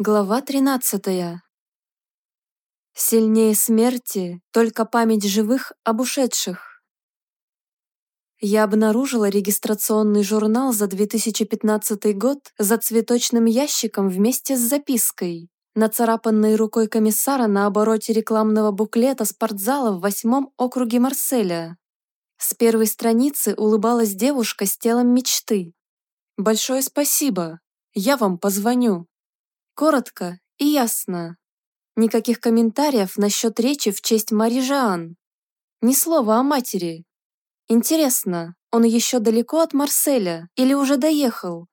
Глава 13. Сильнее смерти только память живых об ушедших. Я обнаружила регистрационный журнал за 2015 год за цветочным ящиком вместе с запиской, нацарапанной рукой комиссара на обороте рекламного буклета спортзала в восьмом округе Марселя. С первой страницы улыбалась девушка с телом мечты. «Большое спасибо. Я вам позвоню». Коротко и ясно. Никаких комментариев насчет речи в честь Мари Жан. Ни слова о матери. Интересно, он еще далеко от Марселя или уже доехал?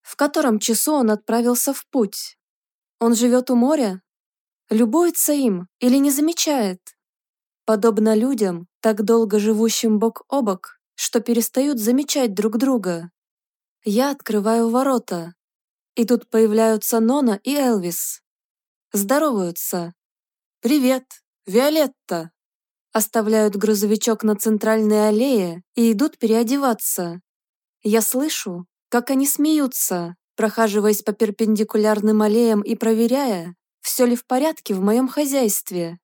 В котором часу он отправился в путь? Он живет у моря? Любуется им или не замечает? Подобно людям, так долго живущим бок о бок, что перестают замечать друг друга. Я открываю ворота, и тут появляются Нона и Элвис. Здороваются. «Привет, Виолетта!» Оставляют грузовичок на центральной аллее и идут переодеваться. Я слышу, как они смеются, прохаживаясь по перпендикулярным аллеям и проверяя, все ли в порядке в моем хозяйстве.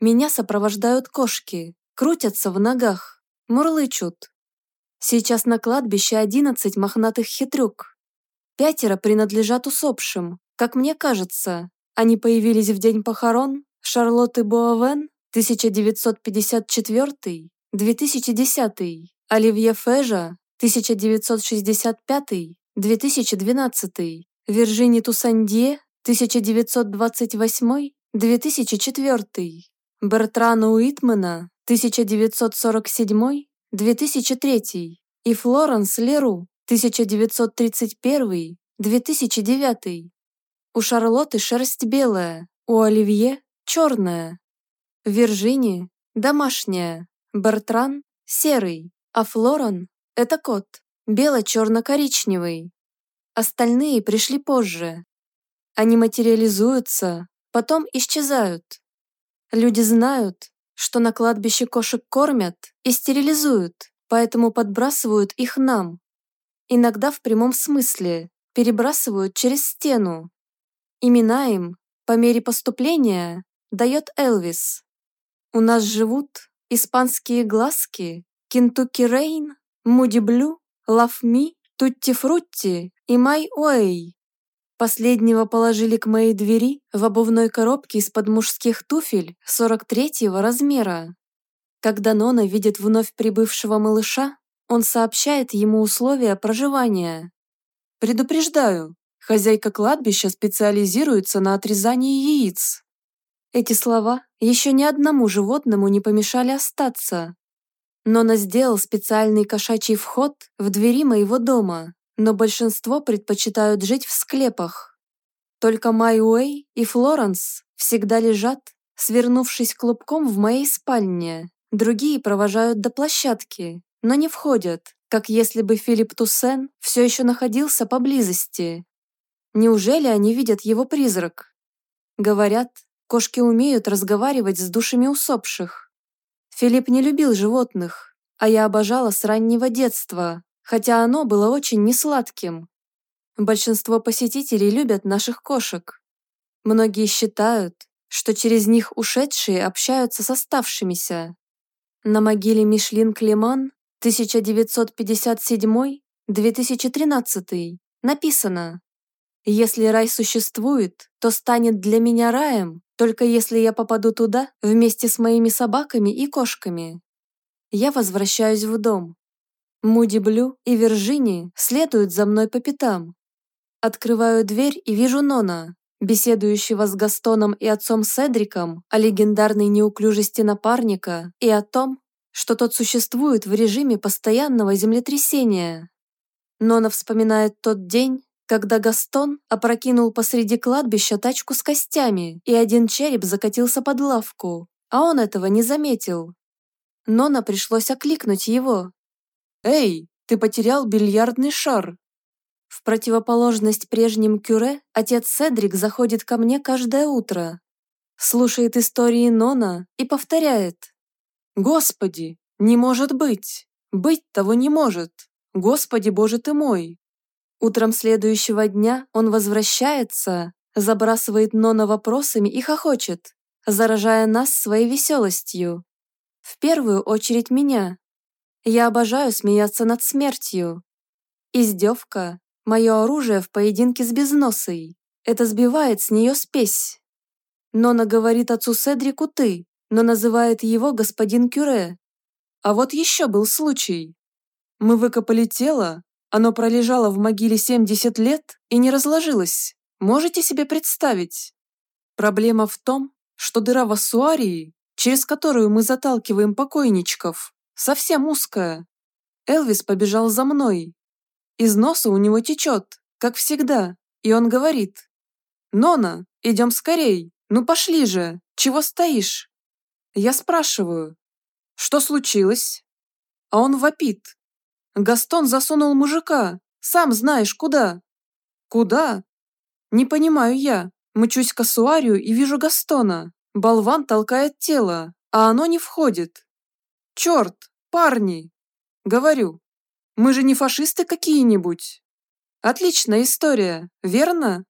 Меня сопровождают кошки, крутятся в ногах, мурлычут. Сейчас на кладбище одиннадцать мохнатых хитрюк. Пятеро принадлежат усопшим, как мне кажется. Они появились в день похорон Шарлотты Буавен 1954-2010, Оливье Фежа 1965-2012, Виржини Тусандье 1928-2004, Бертрана Уитмена 1947-2003 и Флоренс Леру 1931-2009. У Шарлотты шерсть белая, у Оливье – черная. Виржини – домашняя, Бертран – серый, а Флоран – это кот, бело-черно-коричневый. Остальные пришли позже. Они материализуются, потом исчезают. Люди знают, что на кладбище кошек кормят и стерилизуют, поэтому подбрасывают их нам, иногда в прямом смысле, перебрасывают через стену. Имена им, по мере поступления, дает Элвис. У нас живут испанские глазки, Кентукки Рейн, Муди Блю, Лав Ми, Тутти Фрутти и Май Уэй. Последнего положили к моей двери в обувной коробке из-под мужских туфель 43-го размера. Когда Нона видит вновь прибывшего малыша, он сообщает ему условия проживания. «Предупреждаю, хозяйка кладбища специализируется на отрезании яиц». Эти слова еще ни одному животному не помешали остаться. Нона сделал специальный кошачий вход в двери моего дома, но большинство предпочитают жить в склепах. Только Май Уэй и Флоренс всегда лежат, свернувшись клубком в моей спальне. Другие провожают до площадки, но не входят, как если бы Филипп Туссен все еще находился поблизости. Неужели они видят его призрак? Говорят, кошки умеют разговаривать с душами усопших. Филипп не любил животных, а я обожала с раннего детства, хотя оно было очень несладким. Большинство посетителей любят наших кошек. Многие считают, что через них ушедшие общаются с оставшимися. На могиле Мишлин Клеман 1957-2013 написано «Если рай существует, то станет для меня раем, только если я попаду туда вместе с моими собаками и кошками». Я возвращаюсь в дом. Муди Блю и Виржини следуют за мной по пятам. Открываю дверь и вижу Нона, беседующего с Gaстоном и отцом Седриком о легендарной неуклюжести напарника и о том, что тот существует в режиме постоянного землетрясения. Нона вспоминает тот день, когда Гастон опрокинул посреди кладбища тачку с костями, и один череп закатился под лавку, а он этого не заметил. Нона пришлось окликнуть его. «Эй, ты потерял бильярдный шар!» В противоположность прежним кюре, отец Седрик заходит ко мне каждое утро, слушает истории Нона и повторяет. Господи, не может быть! Быть того не может! Господи, Боже ты мой! Утром следующего дня он возвращается, забрасывает Нона вопросами и хохочет, заражая нас своей веселостью. В первую очередь меня. Я обожаю смеяться над смертью. Издевка – мое оружие в поединке с безносой. Это сбивает с нее спесь. Нона говорит отцу Седрику «ты», но называет его господин Кюре. А вот еще был случай. Мы выкопали тело, оно пролежало в могиле 70 лет и не разложилось. Можете себе представить? Проблема в том, что дыра в ассуарии, через которую мы заталкиваем покойничков, совсем узкая. Элвис побежал за мной. Из носа у него течет, как всегда, и он говорит. «Нона, идем скорей, ну пошли же, чего стоишь?» Я спрашиваю, что случилось? А он вопит. Гастон засунул мужика, сам знаешь куда. Куда? Не понимаю я. Мчусь к ассуарию и вижу Гастона. Болван толкает тело, а оно не входит. Черт, парни! Говорю, мы же не фашисты какие-нибудь. Отличная история, верно?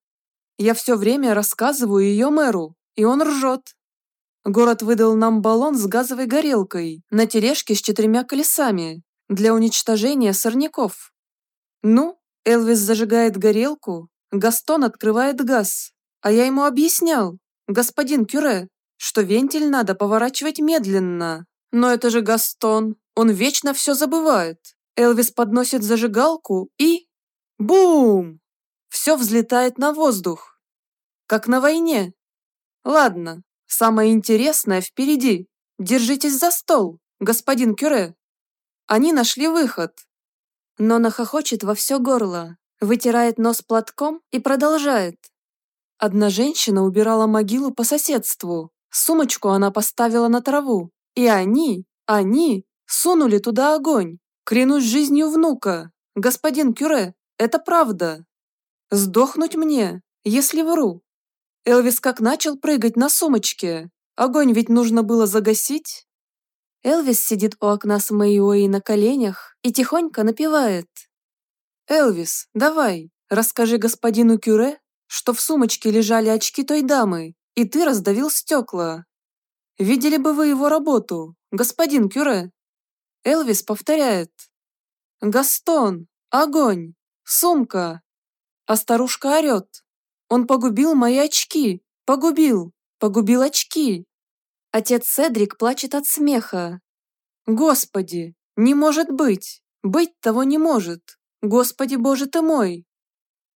Я все время рассказываю ее мэру, и он ржет. Город выдал нам баллон с газовой горелкой на тележке с четырьмя колесами для уничтожения сорняков. Ну, Элвис зажигает горелку, Гастон открывает газ, а я ему объяснял, господин Кюре, что вентиль надо поворачивать медленно. Но это же Гастон, он вечно все забывает. Элвис подносит зажигалку и... Бум! Все взлетает на воздух. Как на войне. Ладно, самое интересное впереди. Держитесь за стол, господин Кюре. Они нашли выход. Но нахохочет во все горло, вытирает нос платком и продолжает. Одна женщина убирала могилу по соседству. Сумочку она поставила на траву. И они, они, сунули туда огонь. Клянусь жизнью внука. Господин Кюре, это правда. Сдохнуть мне, если вру. Элвис как начал прыгать на сумочке. Огонь ведь нужно было загасить. Элвис сидит у окна с Мэйуэй на коленях и тихонько напевает. «Элвис, давай, расскажи господину Кюре, что в сумочке лежали очки той дамы, и ты раздавил стекла. Видели бы вы его работу, господин Кюре?» Элвис повторяет. «Гастон! Огонь! Сумка!» А старушка орет. «Он погубил мои очки! Погубил! Погубил очки!» Отец Седрик плачет от смеха. «Господи! Не может быть! Быть того не может! Господи боже ты мой!»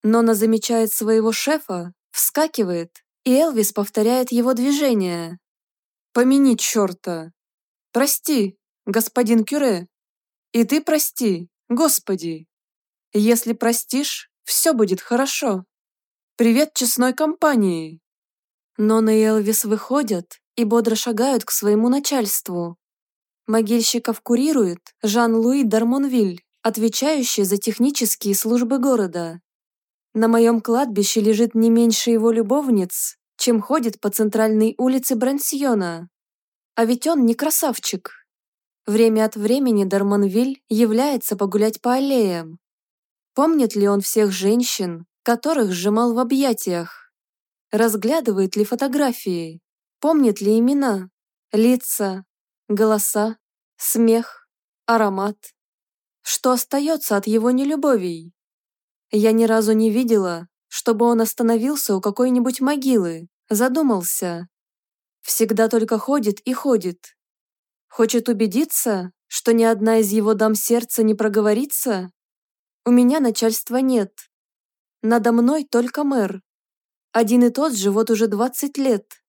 Нона замечает своего шефа, вскакивает, и Элвис повторяет его движение. «Помяни черта! Прости, господин Кюре! И ты прости, Господи! Если простишь, все будет хорошо! Привет честной компании!» Нона и Элвис выходят и бодро шагают к своему начальству. Могильщиков курирует Жан-Луи Дармонвиль, отвечающий за технические службы города. На моем кладбище лежит не меньше его любовниц, чем ходит по центральной улице Брансьона. А ведь он не красавчик. Время от времени Дармонвиль является погулять по аллеям. Помнит ли он всех женщин, которых сжимал в объятиях? Разглядывает ли фотографии? Помнит ли имена, лица, голоса, смех, аромат? Что остается от его нелюбовей? Я ни разу не видела, чтобы он остановился у какой-нибудь могилы, задумался. Всегда только ходит и ходит. Хочет убедиться, что ни одна из его дам сердца не проговорится? У меня начальства нет. Надо мной только мэр. Один и тот же вот уже 20 лет.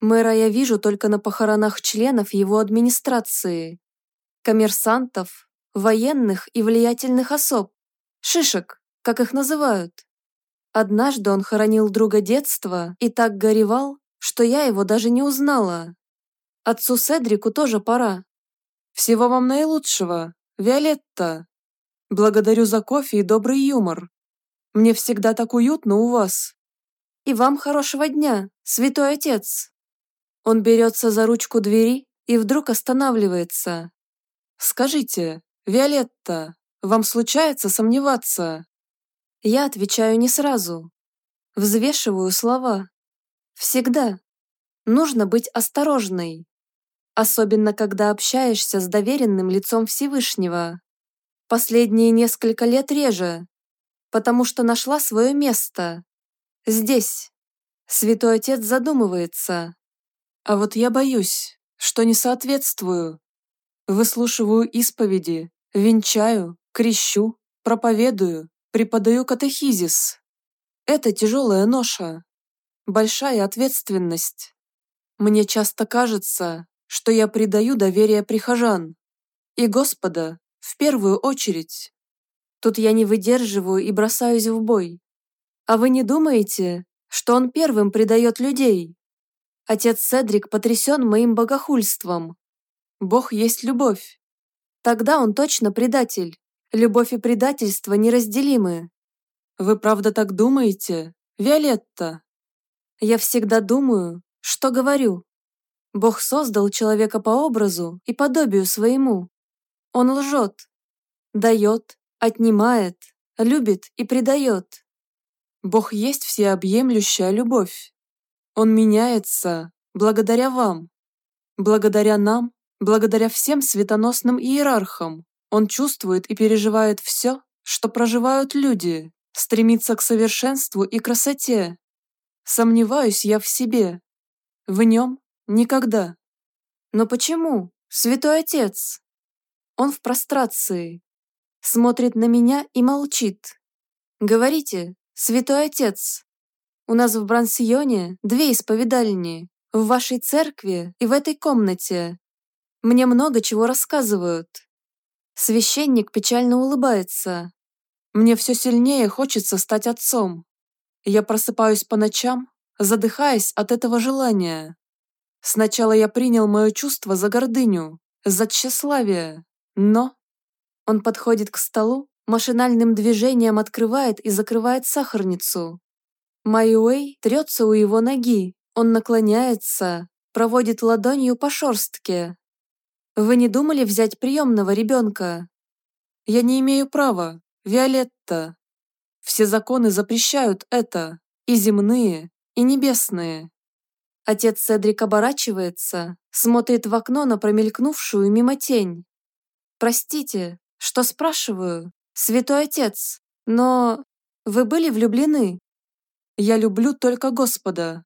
Мэра я вижу только на похоронах членов его администрации. Коммерсантов, военных и влиятельных особ. Шишек как их называют. Однажды он хоронил друга детства и так горевал, что я его даже не узнала. Отцу Седрику тоже пора. Всего вам наилучшего, Виолетта. Благодарю за кофе и добрый юмор. Мне всегда так уютно у вас. И вам хорошего дня, святой отец. Он берется за ручку двери и вдруг останавливается. Скажите, Виолетта, вам случается сомневаться? Я отвечаю не сразу. Взвешиваю слова. Всегда. Нужно быть осторожной. Особенно, когда общаешься с доверенным лицом Всевышнего. Последние несколько лет реже, потому что нашла свое место. Здесь. Святой Отец задумывается. А вот я боюсь, что не соответствую. Выслушиваю исповеди, венчаю, крещу, проповедую, преподаю катехизис. Это тяжелая ноша, большая ответственность. Мне часто кажется, что я предаю доверие прихожан. И Господа, в первую очередь. Тут я не выдерживаю и бросаюсь в бой. А вы не думаете, что он первым предает людей? Отец Седрик потрясен моим богохульством. Бог есть любовь. Тогда он точно предатель. Любовь и предательство неразделимы. Вы правда так думаете, Виолетта? Я всегда думаю, что говорю. Бог создал человека по образу и подобию своему. Он лжет, дает, отнимает, любит и предает. Бог есть всеобъемлющая любовь. Он меняется благодаря вам. Благодаря нам, благодаря всем светоносным иерархам. Он чувствует и переживает все, что проживают люди, стремится к совершенству и красоте. Сомневаюсь я в себе. В нем никогда. Но почему, святой отец? Он в прострации. Смотрит на меня и молчит. Говорите, святой отец. У нас в Брансионе две исповедальни. В вашей церкви и в этой комнате. Мне много чего рассказывают. Священник печально улыбается. Мне все сильнее хочется стать отцом. Я просыпаюсь по ночам, задыхаясь от этого желания. Сначала я принял мое чувство за гордыню, за тщеславие, но... Он подходит к столу, машинальным движением открывает и закрывает сахарницу. Майуэй трется у его ноги, он наклоняется, проводит ладонью по шорстке. Вы не думали взять приемного ребенка? Я не имею права, Виолетта. Все законы запрещают это, и земные, и небесные. Отец Седрик оборачивается, смотрит в окно на промелькнувшую мимо тень. «Простите, что спрашиваю, святой отец, но вы были влюблены?» «Я люблю только Господа.